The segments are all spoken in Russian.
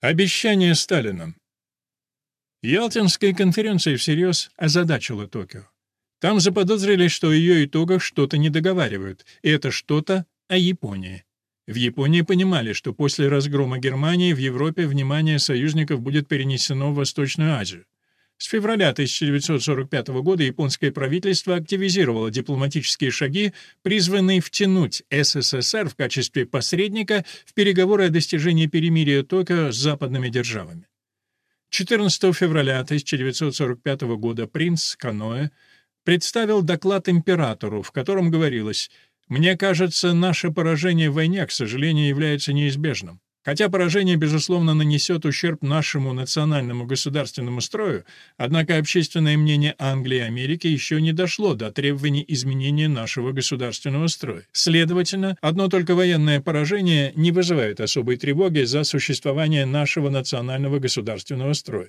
Обещание Сталина. Ялтинская конференция всерьез озадачила Токио. Там заподозрили, что о ее итогах что-то не договаривают, и это что-то о Японии. В Японии понимали, что после разгрома Германии в Европе внимание союзников будет перенесено в Восточную Азию. С февраля 1945 года японское правительство активизировало дипломатические шаги, призванные втянуть СССР в качестве посредника в переговоры о достижении перемирия Токио с западными державами. 14 февраля 1945 года принц Каноэ представил доклад императору, в котором говорилось «Мне кажется, наше поражение в войне, к сожалению, является неизбежным. Хотя поражение, безусловно, нанесет ущерб нашему национальному государственному строю, однако общественное мнение Англии и Америки еще не дошло до требований изменения нашего государственного строя. Следовательно, одно только военное поражение не вызывает особой тревоги за существование нашего национального государственного строя.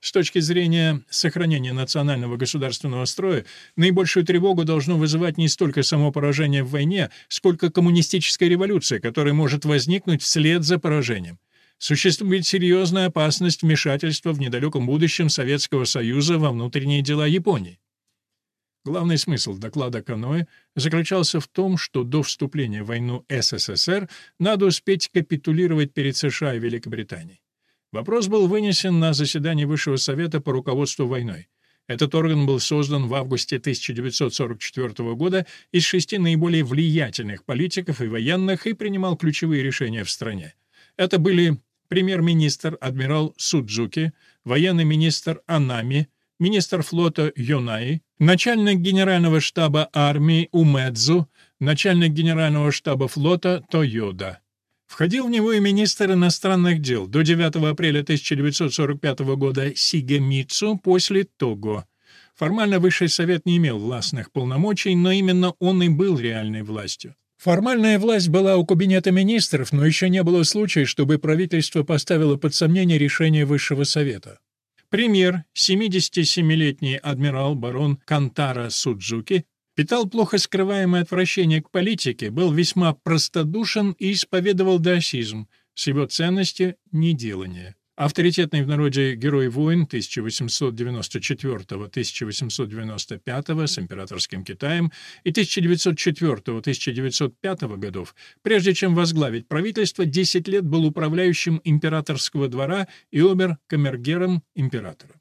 С точки зрения сохранения национального государственного строя, наибольшую тревогу должно вызывать не столько само поражение в войне, сколько коммунистическая революция, которая может возникнуть вслед за поражением. Существует серьезная опасность вмешательства в недалеком будущем Советского Союза во внутренние дела Японии. Главный смысл доклада Каноэ заключался в том, что до вступления в войну СССР надо успеть капитулировать перед США и Великобританией. Вопрос был вынесен на заседание Высшего Совета по руководству войной. Этот орган был создан в августе 1944 года из шести наиболее влиятельных политиков и военных и принимал ключевые решения в стране. Это были премьер-министр адмирал Судзуки, военный министр Анами, министр флота Йонаи, начальник генерального штаба армии Умэдзу, начальник генерального штаба флота Тойода. Входил в него и министр иностранных дел до 9 апреля 1945 года Сигемицу после Того. Формально Высший Совет не имел властных полномочий, но именно он и был реальной властью. Формальная власть была у Кабинета министров, но еще не было случая, чтобы правительство поставило под сомнение решение Высшего Совета. Премьер, 77-летний адмирал барон Кантара Судзуки, питал плохо скрываемое отвращение к политике, был весьма простодушен и исповедовал даосизм с его ценностью неделания. Авторитетный в народе герой войн 1894-1895 с императорским Китаем и 1904-1905 годов, прежде чем возглавить правительство, 10 лет был управляющим императорского двора и обер-камергером императора.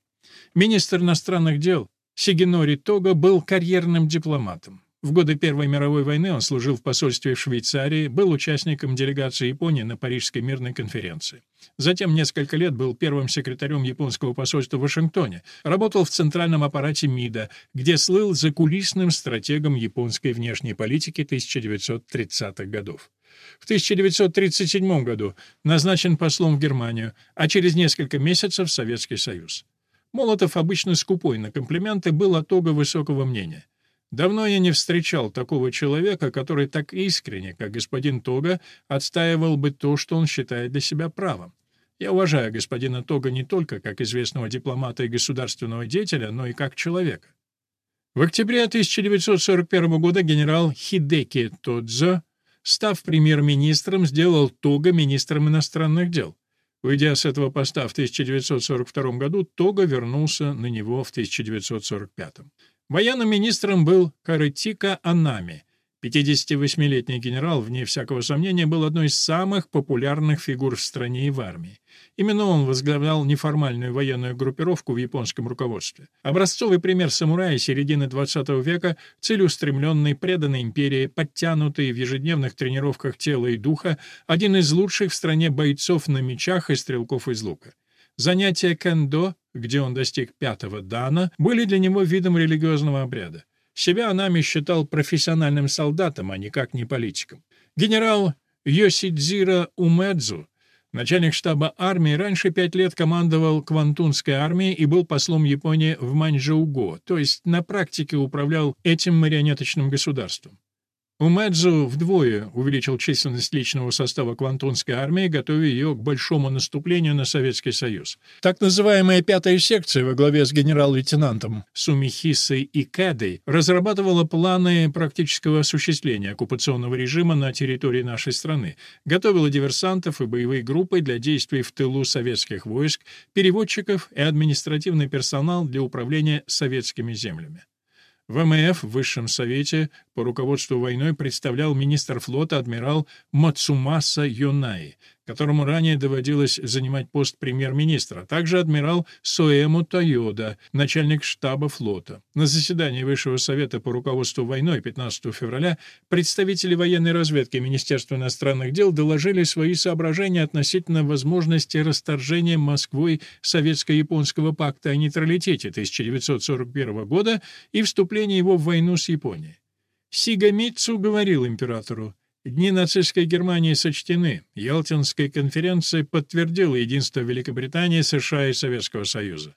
Министр иностранных дел, Сигинори Тога был карьерным дипломатом. В годы Первой мировой войны он служил в посольстве в Швейцарии, был участником делегации Японии на Парижской мирной конференции. Затем несколько лет был первым секретарем японского посольства в Вашингтоне, работал в центральном аппарате МИДа, где слыл закулисным стратегом японской внешней политики 1930-х годов. В 1937 году назначен послом в Германию, а через несколько месяцев Советский Союз. Молотов, обычно скупой на комплименты, был от Ога высокого мнения. Давно я не встречал такого человека, который так искренне, как господин Тога, отстаивал бы то, что он считает для себя правом. Я уважаю господина Тога не только как известного дипломата и государственного деятеля, но и как человека. В октябре 1941 года генерал Хидеки Тодзо, став премьер-министром, сделал Тога министром иностранных дел. Уйдя с этого поста в 1942 году, Тога вернулся на него в 1945. Военным министром был Карытика Анами, 58-летний генерал, вне всякого сомнения, был одной из самых популярных фигур в стране и в армии. Именно он возглавлял неформальную военную группировку в японском руководстве. Образцовый пример самурая середины XX века, целеустремленный, преданный империи, подтянутый в ежедневных тренировках тела и духа, один из лучших в стране бойцов на мечах и стрелков из лука. Занятия кендо, где он достиг пятого дана, были для него видом религиозного обряда. Себя Анами считал профессиональным солдатом, а никак не политиком. Генерал Йосидзира Умэдзу, начальник штаба армии, раньше пять лет командовал Квантунской армией и был послом Японии в Маньчжоуго, то есть на практике управлял этим марионеточным государством. Умэдзу вдвое увеличил численность личного состава Квантунской армии, готовя ее к большому наступлению на Советский Союз. Так называемая «пятая секция» во главе с генерал-лейтенантом Сумихисой и Кэдой разрабатывала планы практического осуществления оккупационного режима на территории нашей страны, готовила диверсантов и боевые группы для действий в тылу советских войск, переводчиков и административный персонал для управления советскими землями. ВМФ в Высшем Совете по руководству войной представлял министр флота адмирал Мацумаса Йонай, которому ранее доводилось занимать пост премьер-министра, а также адмирал Соэму Тойода, начальник штаба флота. На заседании Высшего совета по руководству войной 15 февраля представители военной разведки Министерства иностранных дел доложили свои соображения относительно возможности расторжения Москвой Советско-японского пакта о нейтралитете 1941 года и вступления его в войну с Японией. Сигамицу говорил императору, Дни нацистской Германии сочтены. Ялтинская конференция подтвердила единство Великобритании, США и Советского Союза.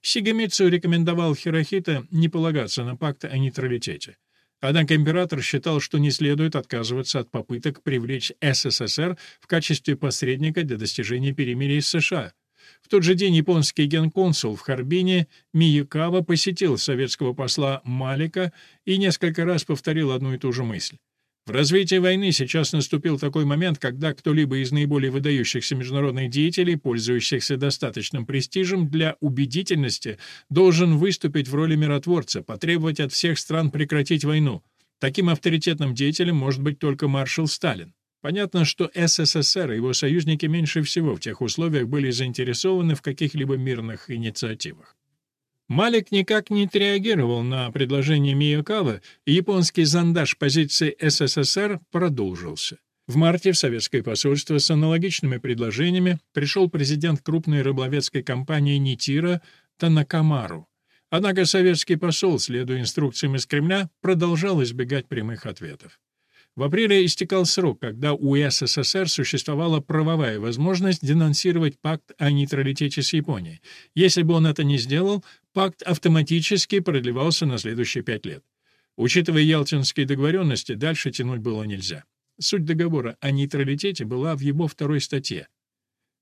Сигамицу рекомендовал Хирохита не полагаться на пакт о нейтралитете. Однако император считал, что не следует отказываться от попыток привлечь СССР в качестве посредника для достижения перемирия с США. В тот же день японский генконсул в Харбине Миюкава посетил советского посла Малика и несколько раз повторил одну и ту же мысль. В развитии войны сейчас наступил такой момент, когда кто-либо из наиболее выдающихся международных деятелей, пользующихся достаточным престижем для убедительности, должен выступить в роли миротворца, потребовать от всех стран прекратить войну. Таким авторитетным деятелем может быть только маршал Сталин. Понятно, что СССР и его союзники меньше всего в тех условиях были заинтересованы в каких-либо мирных инициативах. Малик никак не отреагировал на предложение Миякава, и японский зондаж позиции СССР продолжился. В марте в советское посольство с аналогичными предложениями пришел президент крупной рыболовецкой компании «Нитира» Танакамару. Однако советский посол, следуя инструкциям из Кремля, продолжал избегать прямых ответов. В апреле истекал срок, когда у СССР существовала правовая возможность денонсировать пакт о нейтралитете с Японией. Если бы он это не сделал, пакт автоматически продлевался на следующие пять лет. Учитывая ялтинские договоренности, дальше тянуть было нельзя. Суть договора о нейтралитете была в его второй статье.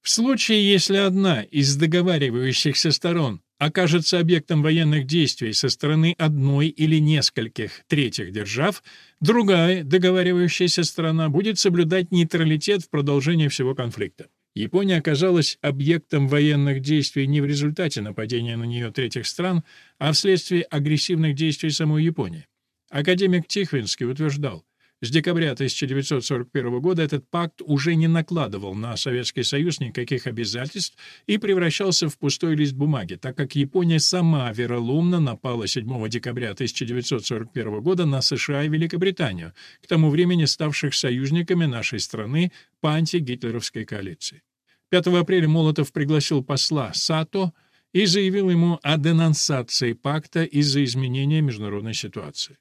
В случае, если одна из договаривающихся сторон окажется объектом военных действий со стороны одной или нескольких третьих держав, другая договаривающаяся сторона будет соблюдать нейтралитет в продолжении всего конфликта. Япония оказалась объектом военных действий не в результате нападения на нее третьих стран, а вследствие агрессивных действий самой Японии. Академик Тихвинский утверждал, с декабря 1941 года этот пакт уже не накладывал на Советский Союз никаких обязательств и превращался в пустой лист бумаги, так как Япония сама вероломно напала 7 декабря 1941 года на США и Великобританию, к тому времени ставших союзниками нашей страны по антигитлеровской коалиции. 5 апреля Молотов пригласил посла Сато и заявил ему о денонсации пакта из-за изменения международной ситуации.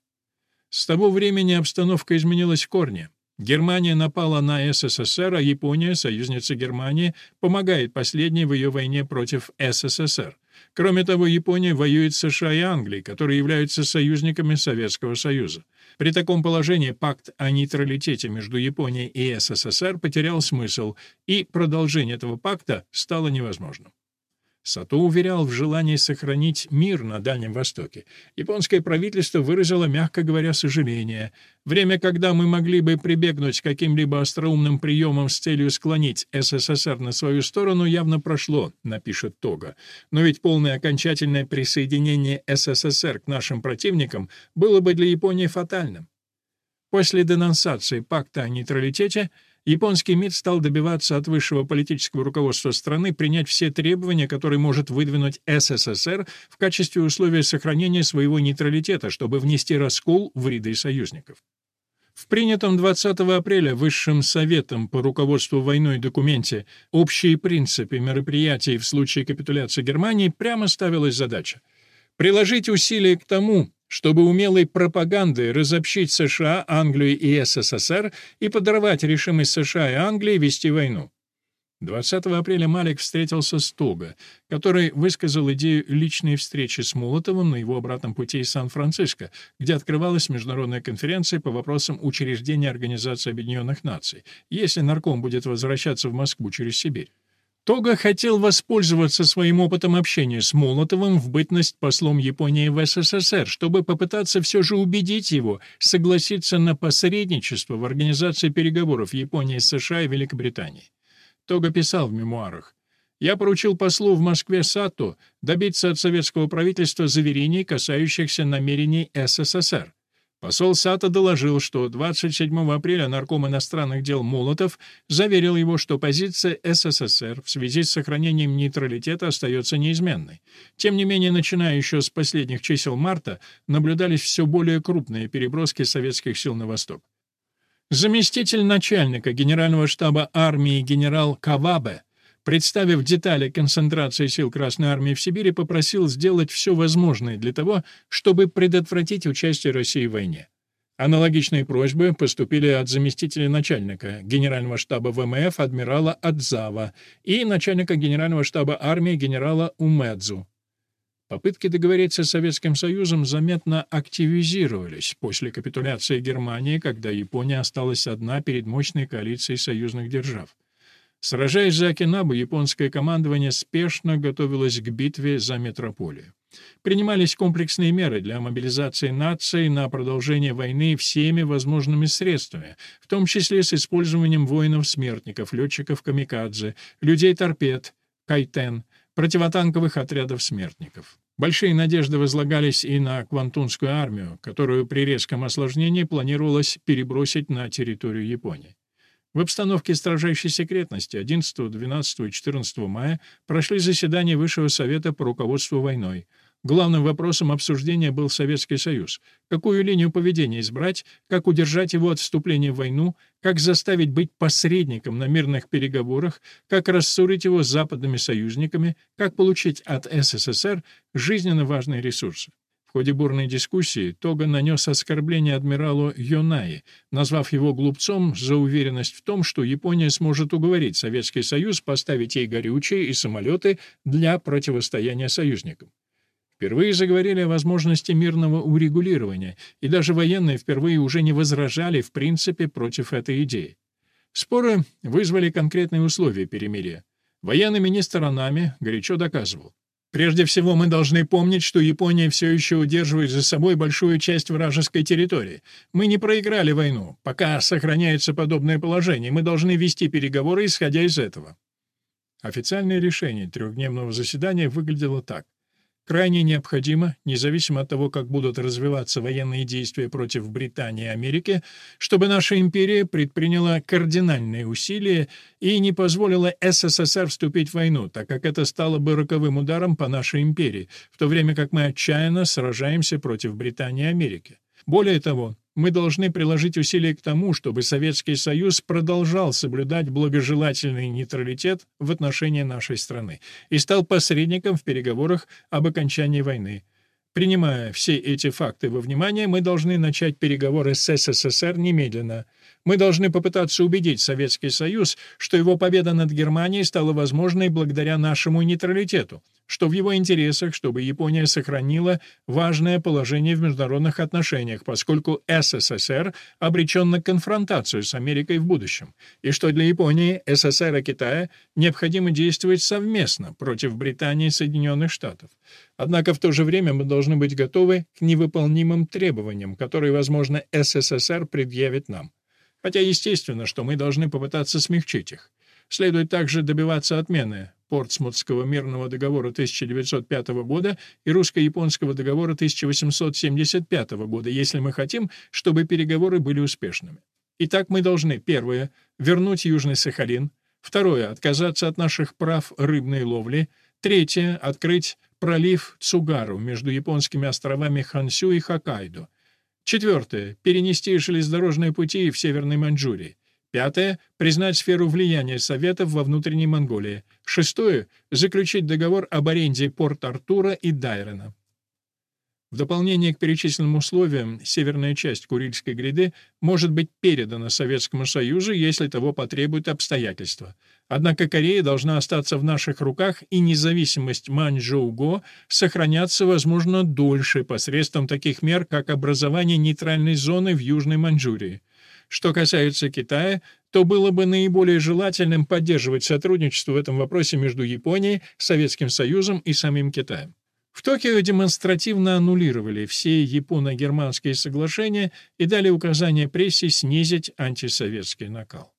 С того времени обстановка изменилась в корне. Германия напала на СССР, а Япония, союзница Германии, помогает последней в ее войне против СССР. Кроме того, Япония воюет с США и Англией, которые являются союзниками Советского Союза. При таком положении пакт о нейтралитете между Японией и СССР потерял смысл, и продолжение этого пакта стало невозможным. Сато уверял в желании сохранить мир на Дальнем Востоке. Японское правительство выразило, мягко говоря, сожаление. Время, когда мы могли бы прибегнуть к каким-либо остроумным приемам с целью склонить СССР на свою сторону, явно прошло, напишет Тога. Но ведь полное окончательное присоединение СССР к нашим противникам было бы для Японии фатальным. После денонсации пакта о нейтралитете – Японский МИД стал добиваться от высшего политического руководства страны принять все требования, которые может выдвинуть СССР в качестве условия сохранения своего нейтралитета, чтобы внести раскол в ряды союзников. В принятом 20 апреля Высшим Советом по руководству войной документе «Общие принципы мероприятий в случае капитуляции Германии» прямо ставилась задача приложить усилия к тому, чтобы умелой пропагандой разобщить США, Англию и СССР и подорвать решимость США и Англии вести войну. 20 апреля Малик встретился с Того, который высказал идею личной встречи с Молотовым на его обратном пути из Сан-Франциско, где открывалась международная конференция по вопросам учреждения Организации Объединенных Наций, если нарком будет возвращаться в Москву через Сибирь. Тога хотел воспользоваться своим опытом общения с Молотовым в бытность послом Японии в СССР, чтобы попытаться все же убедить его согласиться на посредничество в организации переговоров Японии, США и Великобритании. Тога писал в мемуарах. «Я поручил послу в Москве Сато добиться от советского правительства заверений, касающихся намерений СССР. Посол Сато доложил, что 27 апреля нарком иностранных дел Молотов заверил его, что позиция СССР в связи с сохранением нейтралитета остается неизменной. Тем не менее, начиная еще с последних чисел марта, наблюдались все более крупные переброски советских сил на восток. Заместитель начальника Генерального штаба армии генерал Кавабе, представив детали концентрации сил Красной армии в Сибири, попросил сделать все возможное для того, чтобы предотвратить участие России в войне. Аналогичные просьбы поступили от заместителя начальника Генерального штаба ВМФ адмирала Адзава и начальника Генерального штаба армии генерала Умедзу. Попытки договориться с Советским Союзом заметно активизировались после капитуляции Германии, когда Япония осталась одна перед мощной коалицией союзных держав. Сражаясь за Окинабу, японское командование спешно готовилось к битве за метрополию. Принимались комплексные меры для мобилизации наций на продолжение войны всеми возможными средствами, в том числе с использованием воинов-смертников, летчиков-камикадзе, людей-торпед, кайтен, противотанковых отрядов смертников. Большие надежды возлагались и на Квантунскую армию, которую при резком осложнении планировалось перебросить на территорию Японии. В обстановке строжайшей секретности 11, 12 и 14 мая прошли заседания Высшего совета по руководству войной — Главным вопросом обсуждения был Советский Союз. Какую линию поведения избрать, как удержать его от вступления в войну, как заставить быть посредником на мирных переговорах, как рассорить его с западными союзниками, как получить от СССР жизненно важные ресурсы. В ходе бурной дискуссии Тога нанес оскорбление адмиралу Йонаи, назвав его глупцом за уверенность в том, что Япония сможет уговорить Советский Союз поставить ей горючие и самолеты для противостояния союзникам. Впервые заговорили о возможности мирного урегулирования, и даже военные впервые уже не возражали в принципе против этой идеи. Споры вызвали конкретные условия перемирия. Военный министр Анами горячо доказывал. Прежде всего, мы должны помнить, что Япония все еще удерживает за собой большую часть вражеской территории. Мы не проиграли войну. Пока сохраняется подобное положение, мы должны вести переговоры, исходя из этого. Официальное решение трехдневного заседания выглядело так. Крайне необходимо, независимо от того, как будут развиваться военные действия против Британии и Америки, чтобы наша империя предприняла кардинальные усилия и не позволила СССР вступить в войну, так как это стало бы роковым ударом по нашей империи, в то время как мы отчаянно сражаемся против Британии и Америки. Более того, мы должны приложить усилия к тому, чтобы Советский Союз продолжал соблюдать благожелательный нейтралитет в отношении нашей страны и стал посредником в переговорах об окончании войны. Принимая все эти факты во внимание, мы должны начать переговоры с СССР немедленно – мы должны попытаться убедить Советский Союз, что его победа над Германией стала возможной благодаря нашему нейтралитету, что в его интересах, чтобы Япония сохранила важное положение в международных отношениях, поскольку СССР обречен на конфронтацию с Америкой в будущем, и что для Японии, СССР и Китая необходимо действовать совместно против Британии и Соединенных Штатов. Однако в то же время мы должны быть готовы к невыполнимым требованиям, которые, возможно, СССР предъявит нам. Хотя естественно, что мы должны попытаться смягчить их. Следует также добиваться отмены Портсмутского мирного договора 1905 года и русско-японского договора 1875 года, если мы хотим, чтобы переговоры были успешными. Итак, мы должны, первое, вернуть Южный Сахалин, второе, отказаться от наших прав рыбной ловли, третье, открыть пролив Цугару между японскими островами Хансю и Хоккайдо, Четвертое. Перенести железнодорожные пути в Северной Маньчжурии. Пятое. Признать сферу влияния Советов во внутренней Монголии. Шестое. Заключить договор об аренде Порт-Артура и Дайрена. В дополнение к перечисленным условиям, северная часть Курильской гряды может быть передана Советскому Союзу, если того потребуют обстоятельства. Однако Корея должна остаться в наших руках, и независимость Маньчжоу-го сохраняться, возможно, дольше посредством таких мер, как образование нейтральной зоны в Южной Маньчжурии. Что касается Китая, то было бы наиболее желательным поддерживать сотрудничество в этом вопросе между Японией, Советским Союзом и самим Китаем. В Токио демонстративно аннулировали все японо-германские соглашения и дали указание прессе снизить антисоветский накал.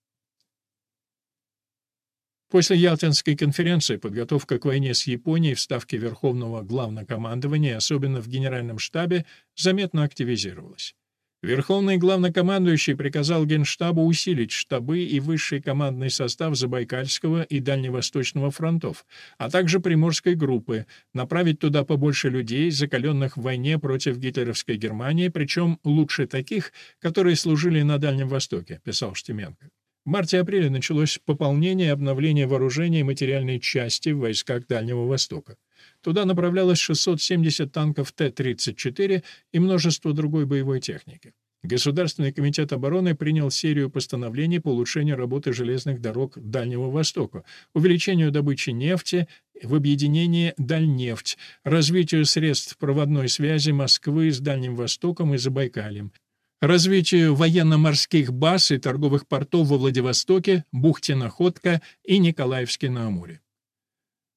После Ялтинской конференции подготовка к войне с Японией в Ставке Верховного Главнокомандования, особенно в Генеральном штабе, заметно активизировалась. Верховный главнокомандующий приказал Генштабу усилить штабы и высший командный состав Забайкальского и Дальневосточного фронтов, а также Приморской группы, направить туда побольше людей, закаленных в войне против гитлеровской Германии, причем лучше таких, которые служили на Дальнем Востоке, писал Штеменко. В марте-апреле началось пополнение и обновление вооружения и материальной части в войсках Дальнего Востока. Туда направлялось 670 танков Т-34 и множество другой боевой техники. Государственный комитет обороны принял серию постановлений по улучшению работы железных дорог Дальнего Востока, увеличению добычи нефти в объединении «Дальнефть», развитию средств проводной связи Москвы с Дальним Востоком и Забайкальем, развитию военно-морских баз и торговых портов во Владивостоке, бухте Находка и Николаевске на Амуре.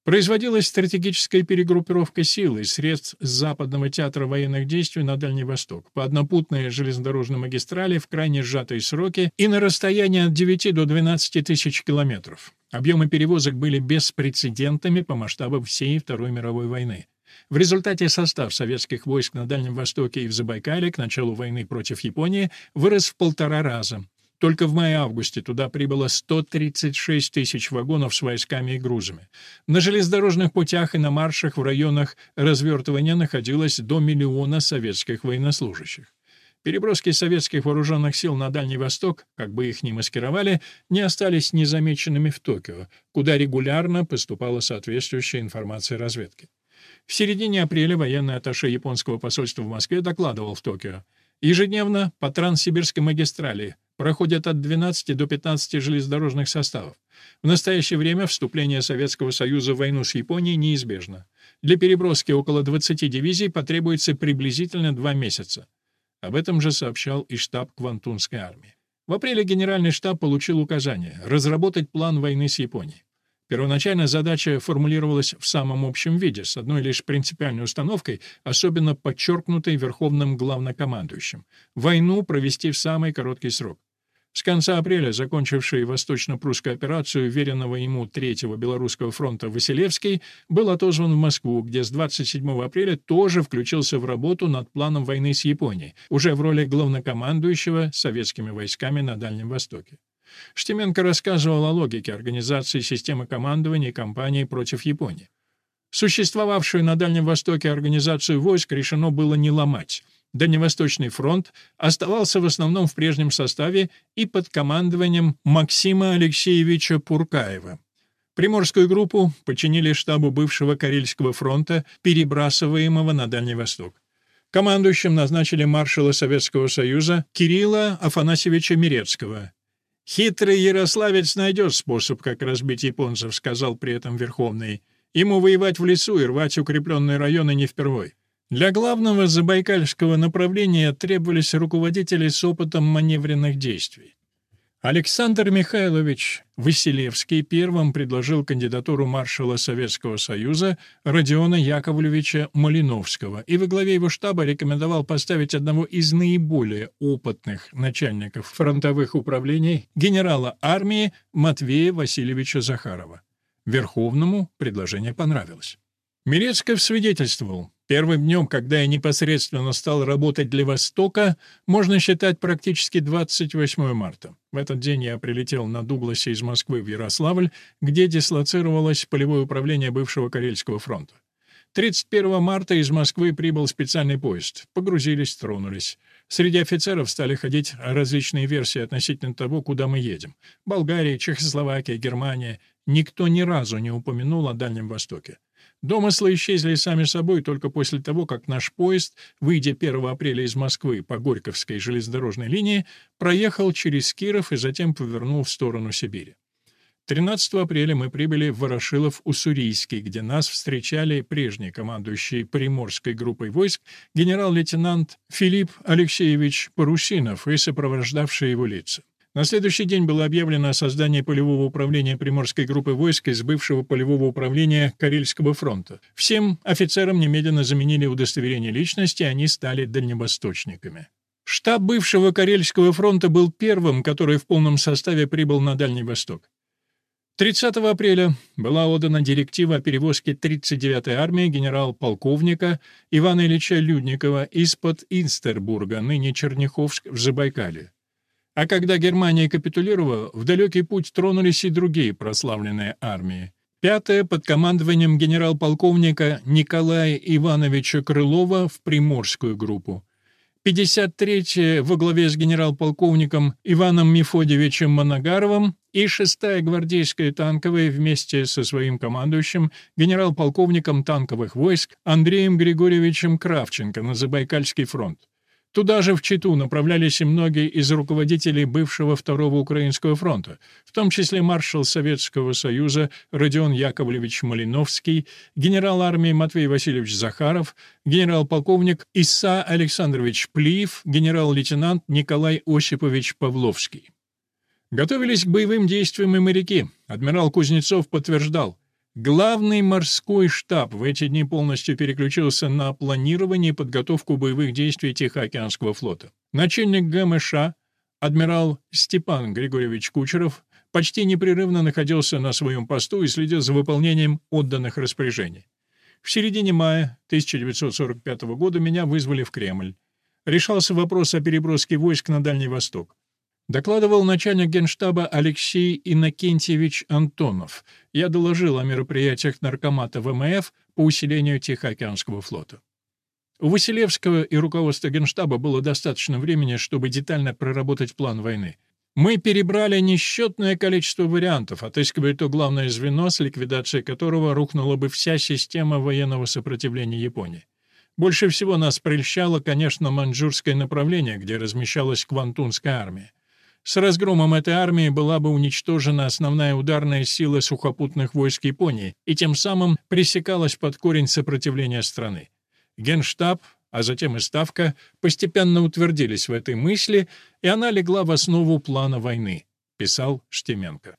Производилась стратегическая перегруппировка сил и средств с Западного театра военных действий на Дальний Восток по однопутной железнодорожной магистрали в крайне сжатые сроки и на расстоянии от 9 до 12 тысяч километров. Объемы перевозок были беспрецедентными по масштабам всей Второй мировой войны. В результате состав советских войск на Дальнем Востоке и в Забайкале к началу войны против Японии вырос в полтора раза. Только в мае-августе туда прибыло 136 тысяч вагонов с войсками и грузами. На железнодорожных путях и на маршах в районах развертывания находилось до миллиона советских военнослужащих. Переброски советских вооруженных сил на Дальний Восток, как бы их ни маскировали, не остались незамеченными в Токио, куда регулярно поступала соответствующая информация разведки. В середине апреля военный атташе японского посольства в Москве докладывал в Токио. Ежедневно по Транссибирской магистрали проходят от 12 до 15 железнодорожных составов. В настоящее время вступление Советского Союза в войну с Японией неизбежно. Для переброски около 20 дивизий потребуется приблизительно два месяца. Об этом же сообщал и штаб Квантунской армии. В апреле Генеральный штаб получил указание разработать план войны с Японией. Первоначально задача формулировалась в самом общем виде, с одной лишь принципиальной установкой, особенно подчеркнутой Верховным главнокомандующим — войну провести в самый короткий срок. С конца апреля, закончивший восточно-прусскую операцию веренного ему Третьего Белорусского фронта Василевский, был отозван в Москву, где с 27 апреля тоже включился в работу над планом войны с Японией, уже в роли главнокомандующего советскими войсками на Дальнем Востоке. Штеменко рассказывал о логике организации системы командования кампании против Японии. Существовавшую на Дальнем Востоке организацию войск решено было не ломать. Дальневосточный фронт оставался в основном в прежнем составе и под командованием Максима Алексеевича Пуркаева. Приморскую группу подчинили штабу бывшего Карельского фронта, перебрасываемого на Дальний Восток. Командующим назначили маршала Советского Союза Кирилла Афанасьевича Мирецкого. «Хитрый ярославец найдет способ, как разбить японцев», — сказал при этом Верховный. «Ему воевать в лесу и рвать укрепленные районы не впервой». Для главного забайкальского направления требовались руководители с опытом маневренных действий. Александр Михайлович Василевский первым предложил кандидатуру маршала Советского Союза Родиона Яковлевича Малиновского и во главе его штаба рекомендовал поставить одного из наиболее опытных начальников фронтовых управлений генерала армии Матвея Васильевича Захарова. Верховному предложение понравилось. Мирецков свидетельствовал, Первым днем, когда я непосредственно стал работать для Востока, можно считать практически 28 марта. В этот день я прилетел на Дугласе из Москвы в Ярославль, где дислоцировалось полевое управление бывшего Карельского фронта. 31 марта из Москвы прибыл специальный поезд. Погрузились, тронулись. Среди офицеров стали ходить различные версии относительно того, куда мы едем. Болгария, Чехословакия, Германия. Никто ни разу не упомянул о Дальнем Востоке. Домыслы исчезли сами собой только после того, как наш поезд, выйдя 1 апреля из Москвы по Горьковской железнодорожной линии, проехал через Киров и затем повернул в сторону Сибири. 13 апреля мы прибыли в Ворошилов-Уссурийский, где нас встречали прежний командующий Приморской группой войск генерал-лейтенант Филипп Алексеевич Парусинов и сопровождавшие его лица. На следующий день было объявлено о создании полевого управления Приморской группы войск из бывшего полевого управления Карельского фронта. Всем офицерам немедленно заменили удостоверение личности, они стали дальневосточниками. Штаб бывшего Карельского фронта был первым, который в полном составе прибыл на Дальний Восток. 30 апреля была отдана директива о перевозке 39-й армии генерал-полковника Ивана Ильича Людникова из-под Инстербурга, ныне Черняховск, в Забайкале. А когда Германия капитулировала, в далекий путь тронулись и другие прославленные армии. Пятая под командованием генерал-полковника Николая Ивановича Крылова в Приморскую группу. 53-я во главе с генерал-полковником Иваном Мефодьевичем Моногаровым и 6-я гвардейская танковая вместе со своим командующим генерал-полковником танковых войск Андреем Григорьевичем Кравченко на Забайкальский фронт. Туда же в Читу направлялись и многие из руководителей бывшего Второго Украинского фронта, в том числе маршал Советского Союза Родион Яковлевич Малиновский, генерал армии Матвей Васильевич Захаров, генерал-полковник Иса Александрович Плиев, генерал-лейтенант Николай Осипович Павловский. Готовились к боевым действиям и моряки. Адмирал Кузнецов подтверждал, Главный морской штаб в эти дни полностью переключился на планирование и подготовку боевых действий Тихоокеанского флота. Начальник ГМШ, адмирал Степан Григорьевич Кучеров, почти непрерывно находился на своем посту и следил за выполнением отданных распоряжений. В середине мая 1945 года меня вызвали в Кремль. Решался вопрос о переброске войск на Дальний Восток. Докладывал начальник генштаба Алексей Иннокентьевич Антонов. Я доложил о мероприятиях наркомата ВМФ по усилению Тихоокеанского флота. У Василевского и руководства генштаба было достаточно времени, чтобы детально проработать план войны. Мы перебрали несчетное количество вариантов, отыскивая то главное звено, с ликвидацией которого рухнула бы вся система военного сопротивления Японии. Больше всего нас прельщало, конечно, маньчжурское направление, где размещалась Квантунская армия. С разгромом этой армии была бы уничтожена основная ударная сила сухопутных войск Японии, и тем самым пресекалось под корень сопротивления страны. Генштаб, а затем и Ставка, постепенно утвердились в этой мысли, и она легла в основу плана войны, писал Штеменко.